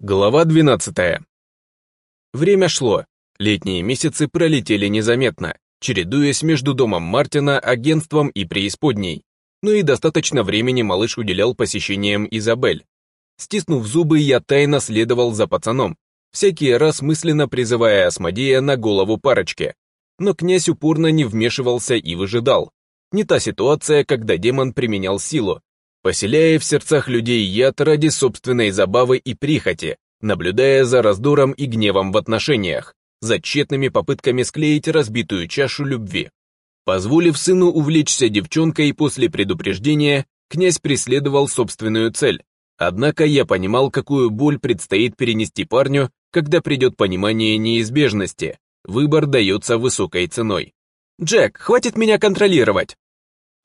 Глава 12. Время шло. Летние месяцы пролетели незаметно, чередуясь между домом Мартина, агентством и преисподней. Ну и достаточно времени малыш уделял посещениям Изабель. Стиснув зубы, я тайно следовал за пацаном, всякий раз мысленно призывая Асмодея на голову парочки. Но князь упорно не вмешивался и выжидал. Не та ситуация, когда демон применял силу, поселяя в сердцах людей яд ради собственной забавы и прихоти, наблюдая за раздором и гневом в отношениях, за тщетными попытками склеить разбитую чашу любви. Позволив сыну увлечься девчонкой после предупреждения, князь преследовал собственную цель. Однако я понимал, какую боль предстоит перенести парню, когда придет понимание неизбежности. Выбор дается высокой ценой. «Джек, хватит меня контролировать!»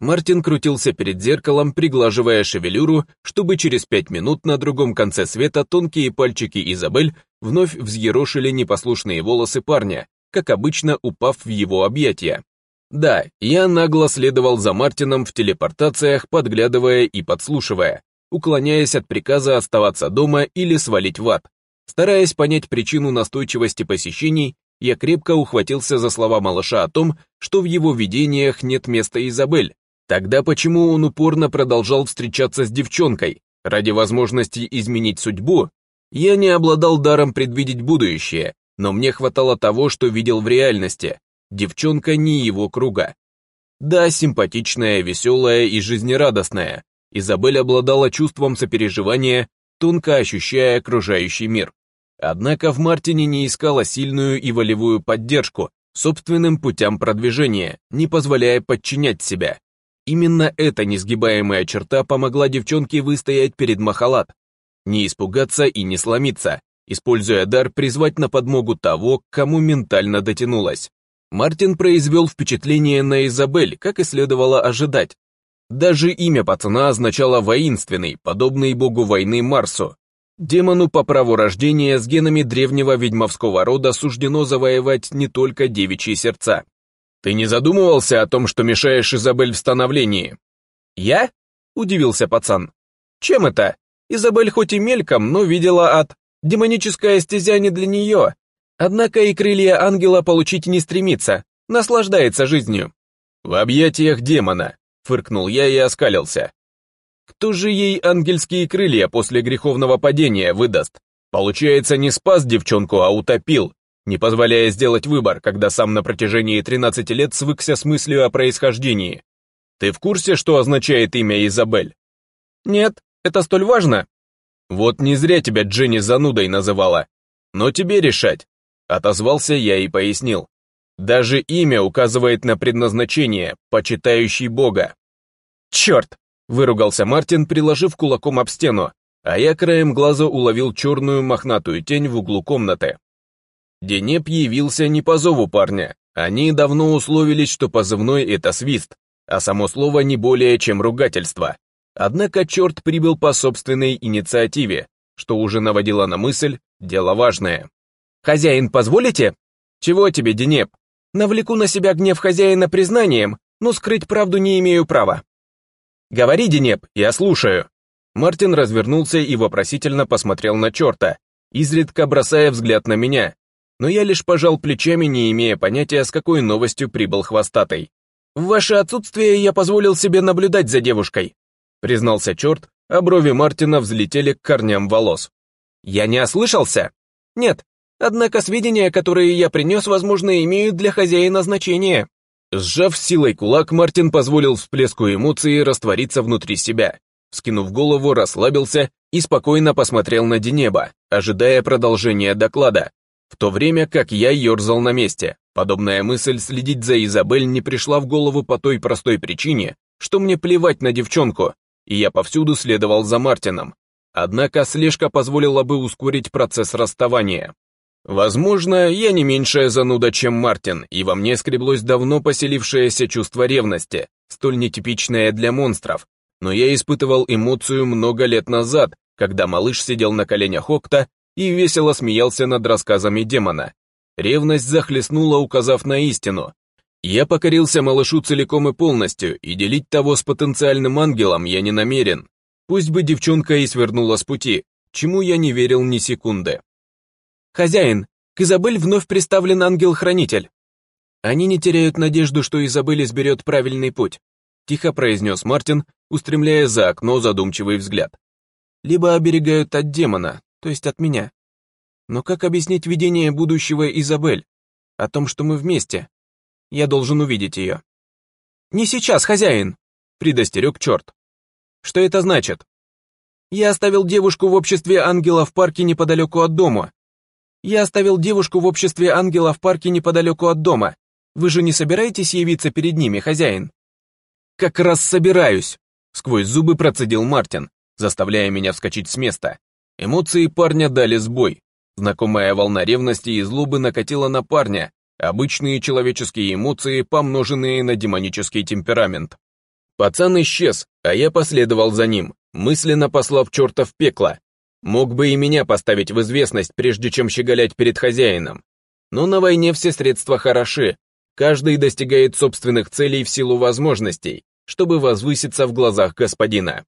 Мартин крутился перед зеркалом, приглаживая шевелюру, чтобы через пять минут на другом конце света тонкие пальчики Изабель вновь взъерошили непослушные волосы парня, как обычно упав в его объятия. Да, я нагло следовал за Мартином в телепортациях, подглядывая и подслушивая, уклоняясь от приказа оставаться дома или свалить в ад. Стараясь понять причину настойчивости посещений, я крепко ухватился за слова малыша о том, что в его видениях нет места Изабель, Тогда почему он упорно продолжал встречаться с девчонкой? Ради возможности изменить судьбу? Я не обладал даром предвидеть будущее, но мне хватало того, что видел в реальности. Девчонка не его круга. Да, симпатичная, веселая и жизнерадостная. Изабель обладала чувством сопереживания, тонко ощущая окружающий мир. Однако в Мартине не искала сильную и волевую поддержку собственным путям продвижения, не позволяя подчинять себя. Именно эта несгибаемая черта помогла девчонке выстоять перед Махалат, не испугаться и не сломиться, используя дар призвать на подмогу того, к кому ментально дотянулась. Мартин произвел впечатление на Изабель, как и следовало ожидать. Даже имя пацана означало «воинственный», подобный богу войны Марсу. Демону по праву рождения с генами древнего ведьмовского рода суждено завоевать не только девичьи сердца, ты не задумывался о том, что мешаешь Изабель в становлении? Я? Удивился пацан. Чем это? Изабель хоть и мельком, но видела ад. Демоническая стезя не для нее. Однако и крылья ангела получить не стремится, наслаждается жизнью. В объятиях демона, фыркнул я и оскалился. Кто же ей ангельские крылья после греховного падения выдаст? Получается, не спас девчонку, а утопил не позволяя сделать выбор, когда сам на протяжении 13 лет свыкся с мыслью о происхождении. Ты в курсе, что означает имя Изабель? Нет, это столь важно. Вот не зря тебя Дженни занудой называла. Но тебе решать. Отозвался я и пояснил. Даже имя указывает на предназначение, почитающий Бога. Черт! Выругался Мартин, приложив кулаком об стену, а я краем глаза уловил черную мохнатую тень в углу комнаты. Денеп явился не по зову парня. Они давно условились, что позывной — это свист, а само слово не более чем ругательство. Однако черт прибыл по собственной инициативе, что уже наводило на мысль, дело важное. «Хозяин, позволите?» «Чего тебе, Денеп?» «Навлеку на себя гнев хозяина признанием, но скрыть правду не имею права». «Говори, Денеп, я слушаю». Мартин развернулся и вопросительно посмотрел на черта, изредка бросая взгляд на меня, но я лишь пожал плечами, не имея понятия, с какой новостью прибыл хвостатый. «В ваше отсутствие я позволил себе наблюдать за девушкой», признался черт, а брови Мартина взлетели к корням волос. «Я не ослышался?» «Нет, однако сведения, которые я принес, возможно, имеют для хозяина значение». Сжав силой кулак, Мартин позволил всплеску эмоций раствориться внутри себя. Скинув голову, расслабился и спокойно посмотрел на Денеба, ожидая продолжения доклада, в то время как я ерзал на месте, подобная мысль следить за Изабель не пришла в голову по той простой причине, что мне плевать на девчонку, и я повсюду следовал за Мартином. Однако слежка позволила бы ускорить процесс расставания. Возможно, я не меньшая зануда, чем Мартин, и во мне скреблось давно поселившееся чувство ревности, столь нетипичное для монстров, но я испытывал эмоцию много лет назад, когда малыш сидел на коленях Окта и весело смеялся над рассказами демона. Ревность захлестнула, указав на истину. Я покорился малышу целиком и полностью, и делить того с потенциальным ангелом я не намерен. Пусть бы девчонка и свернула с пути, чему я не верил ни секунды. «Хозяин, к Изабель вновь представлен ангел-хранитель». «Они не теряют надежду, что Изабель изберет правильный путь», тихо произнес Мартин, устремляя за окно задумчивый взгляд. «Либо оберегают от демона, то есть от меня. Но как объяснить видение будущего Изабель? О том, что мы вместе. Я должен увидеть ее. «Не сейчас, хозяин!» — предостерег черт. «Что это значит?» «Я оставил девушку в обществе ангела в парке неподалеку от дома». «Я оставил девушку в обществе ангела в парке неподалеку от дома. Вы же не собираетесь явиться перед ними, хозяин?» «Как раз собираюсь!» — сквозь зубы процедил Мартин, заставляя меня вскочить с места. Эмоции парня дали сбой. Знакомая волна ревности и злобы накатила на парня, обычные человеческие эмоции, помноженные на демонический темперамент. Пацан исчез, а я последовал за ним, мысленно послав черта в пекло. Мог бы и меня поставить в известность, прежде чем щеголять перед хозяином. Но на войне все средства хороши, каждый достигает собственных целей в силу возможностей, чтобы возвыситься в глазах господина.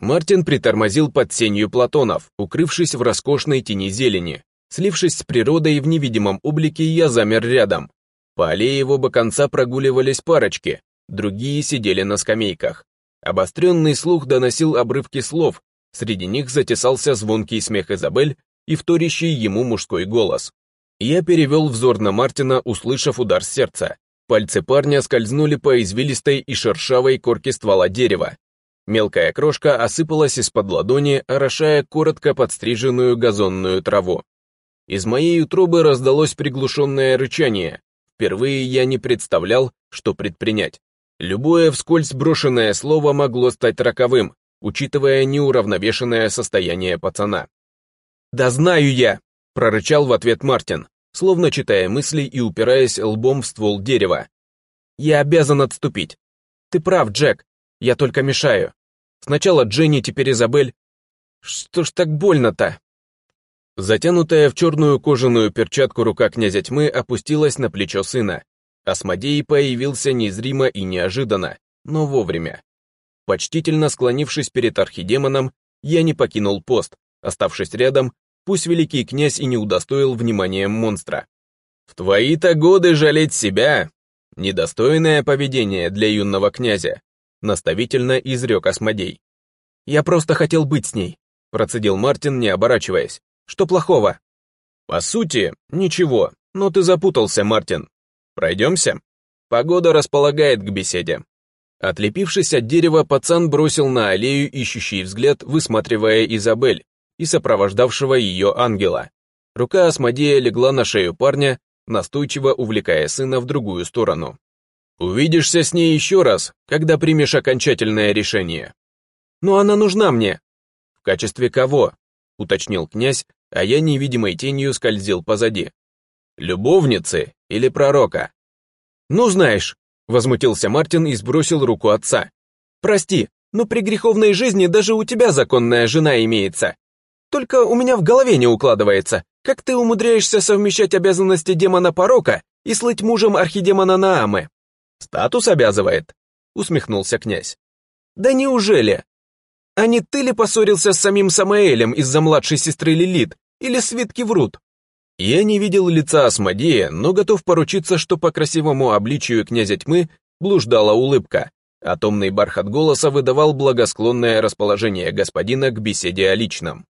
Мартин притормозил под сенью платонов, укрывшись в роскошной тени зелени. Слившись с природой в невидимом облике, я замер рядом. По аллее его оба конца прогуливались парочки, другие сидели на скамейках. Обостренный слух доносил обрывки слов, среди них затесался звонкий смех Изабель и вторящий ему мужской голос. Я перевел взор на Мартина, услышав удар сердца. Пальцы парня скользнули по извилистой и шершавой корке ствола дерева, Мелкая крошка осыпалась из-под ладони, орошая коротко подстриженную газонную траву. Из моей утробы раздалось приглушенное рычание. Впервые я не представлял, что предпринять. Любое вскользь брошенное слово могло стать роковым, учитывая неуравновешенное состояние пацана. «Да знаю я!» — прорычал в ответ Мартин, словно читая мысли и упираясь лбом в ствол дерева. «Я обязан отступить. Ты прав, Джек, я только мешаю. Сначала Дженни, теперь Изабель. Что ж так больно-то? Затянутая в черную кожаную перчатку рука князя тьмы опустилась на плечо сына. Асмодей появился незримо и неожиданно, но вовремя. Почтительно склонившись перед архидемоном, я не покинул пост, оставшись рядом, пусть великий князь и не удостоил вниманием монстра. «В твои-то годы жалеть себя!» Недостойное поведение для юного князя. — наставительно изрек Осмодей. «Я просто хотел быть с ней», — процедил Мартин, не оборачиваясь. «Что плохого?» «По сути, ничего, но ты запутался, Мартин. Пройдемся?» Погода располагает к беседе. Отлепившись от дерева, пацан бросил на аллею ищущий взгляд, высматривая Изабель и сопровождавшего ее ангела. Рука Асмодея легла на шею парня, настойчиво увлекая сына в другую сторону. Увидишься с ней еще раз, когда примешь окончательное решение. Но она нужна мне. В качестве кого? Уточнил князь, а я невидимой тенью скользил позади. Любовницы или пророка? Ну знаешь, возмутился Мартин и сбросил руку отца. Прости, но при греховной жизни даже у тебя законная жена имеется. Только у меня в голове не укладывается, как ты умудряешься совмещать обязанности демона порока и слыть мужем архидемона Наамы. «Статус обязывает», — усмехнулся князь. «Да неужели? А не ты ли поссорился с самим Самаэлем из-за младшей сестры Лилит? Или свитки врут?» Я не видел лица Асмодея, но готов поручиться, что по красивому обличию князя тьмы блуждала улыбка, а томный бархат голоса выдавал благосклонное расположение господина к беседе о личном.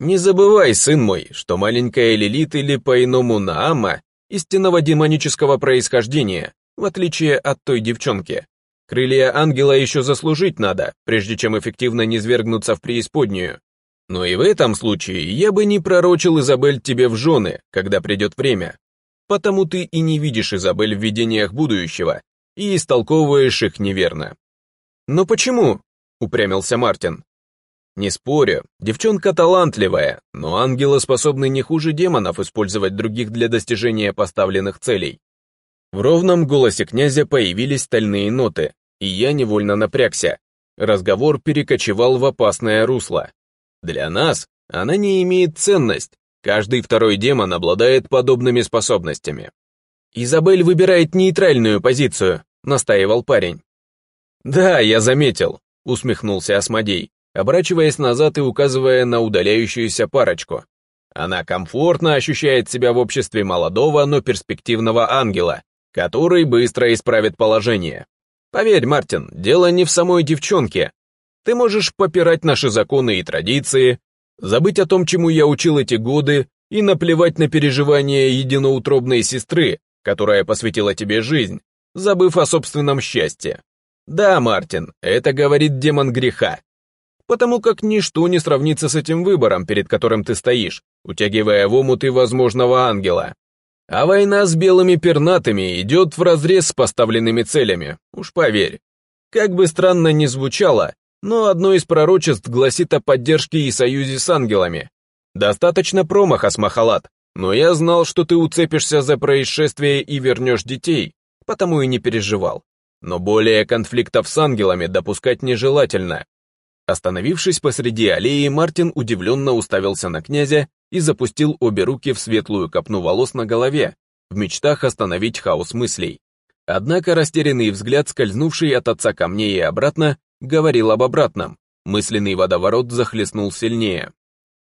«Не забывай, сын мой, что маленькая Лилит или по-иному Наама истинного демонического происхождения, в отличие от той девчонки. Крылья ангела еще заслужить надо, прежде чем эффективно не свергнуться в преисподнюю. Но и в этом случае я бы не пророчил Изабель тебе в жены, когда придет время. Потому ты и не видишь Изабель в видениях будущего и истолковываешь их неверно. Но почему? упрямился Мартин. Не спорю, девчонка талантливая, но ангелы способны не хуже демонов использовать других для достижения поставленных целей. В ровном голосе князя появились стальные ноты, и я невольно напрягся. Разговор перекочевал в опасное русло. Для нас она не имеет ценность. Каждый второй демон обладает подобными способностями. «Изабель выбирает нейтральную позицию», — настаивал парень. «Да, я заметил», — усмехнулся Асмодей, оборачиваясь назад и указывая на удаляющуюся парочку. «Она комфортно ощущает себя в обществе молодого, но перспективного ангела, который быстро исправит положение. Поверь, Мартин, дело не в самой девчонке. Ты можешь попирать наши законы и традиции, забыть о том, чему я учил эти годы, и наплевать на переживания единоутробной сестры, которая посвятила тебе жизнь, забыв о собственном счастье. Да, Мартин, это говорит демон греха. Потому как ничто не сравнится с этим выбором, перед которым ты стоишь, утягивая в омуты возможного ангела. А война с белыми пернатыми идет вразрез с поставленными целями, уж поверь. Как бы странно ни звучало, но одно из пророчеств гласит о поддержке и союзе с ангелами. Достаточно промаха, Смахалат, но я знал, что ты уцепишься за происшествие и вернешь детей, потому и не переживал. Но более конфликтов с ангелами допускать нежелательно. Остановившись посреди аллеи, Мартин удивленно уставился на князя, и запустил обе руки в светлую копну волос на голове, в мечтах остановить хаос мыслей. Однако растерянный взгляд, скользнувший от отца ко мне и обратно, говорил об обратном. Мысленный водоворот захлестнул сильнее.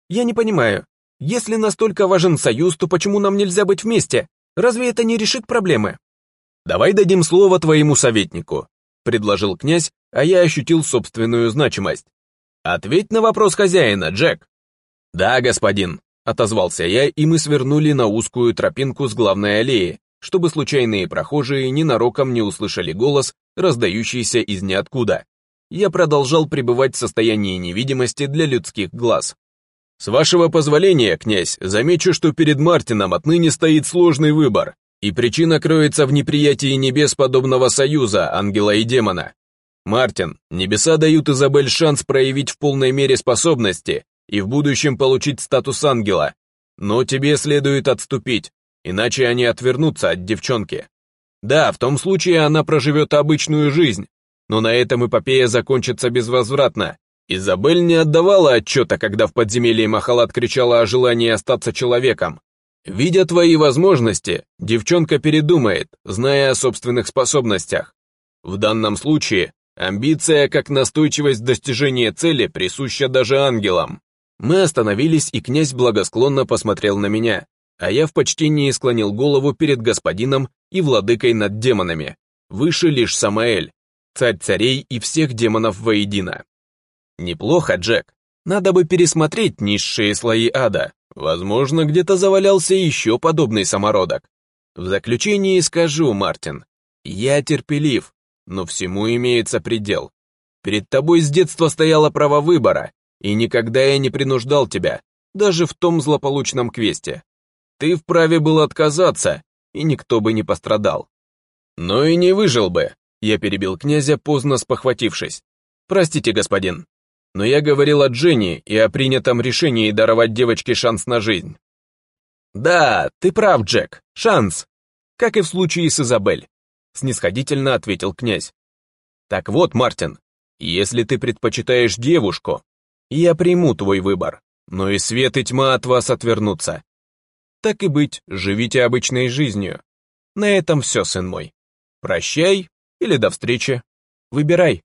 «Я не понимаю. Если настолько важен союз, то почему нам нельзя быть вместе? Разве это не решит проблемы?» «Давай дадим слово твоему советнику», — предложил князь, а я ощутил собственную значимость. «Ответь на вопрос хозяина, Джек». «Да, господин», Отозвался я, и мы свернули на узкую тропинку с главной аллеи, чтобы случайные прохожие ненароком не услышали голос, раздающийся из ниоткуда. Я продолжал пребывать в состоянии невидимости для людских глаз. «С вашего позволения, князь, замечу, что перед Мартином отныне стоит сложный выбор, и причина кроется в неприятии небес подобного союза, ангела и демона. Мартин, небеса дают Изабель шанс проявить в полной мере способности, и в будущем получить статус ангела. Но тебе следует отступить, иначе они отвернутся от девчонки. Да, в том случае она проживет обычную жизнь, но на этом эпопея закончится безвозвратно. Изабель не отдавала отчета, когда в подземелье Махалат кричала о желании остаться человеком. Видя твои возможности, девчонка передумает, зная о собственных способностях. В данном случае амбиция, как настойчивость в достижении цели, присуща даже ангелам. Мы остановились, и князь благосклонно посмотрел на меня, а я в почтении склонил голову перед господином и владыкой над демонами. Выше лишь Самаэль, царь царей и всех демонов воедино. Неплохо, Джек. Надо бы пересмотреть низшие слои ада. Возможно, где-то завалялся еще подобный самородок. В заключении скажу, Мартин, я терпелив, но всему имеется предел. Перед тобой с детства стояло право выбора, и никогда я не принуждал тебя, даже в том злополучном квесте. Ты вправе был отказаться, и никто бы не пострадал. Но и не выжил бы, я перебил князя, поздно спохватившись. Простите, господин, но я говорил о Дженни и о принятом решении даровать девочке шанс на жизнь. Да, ты прав, Джек, шанс, как и в случае с Изабель, снисходительно ответил князь. Так вот, Мартин, если ты предпочитаешь девушку, я приму твой выбор, но и свет и тьма от вас отвернутся. Так и быть, живите обычной жизнью. На этом все, сын мой. Прощай или до встречи. Выбирай.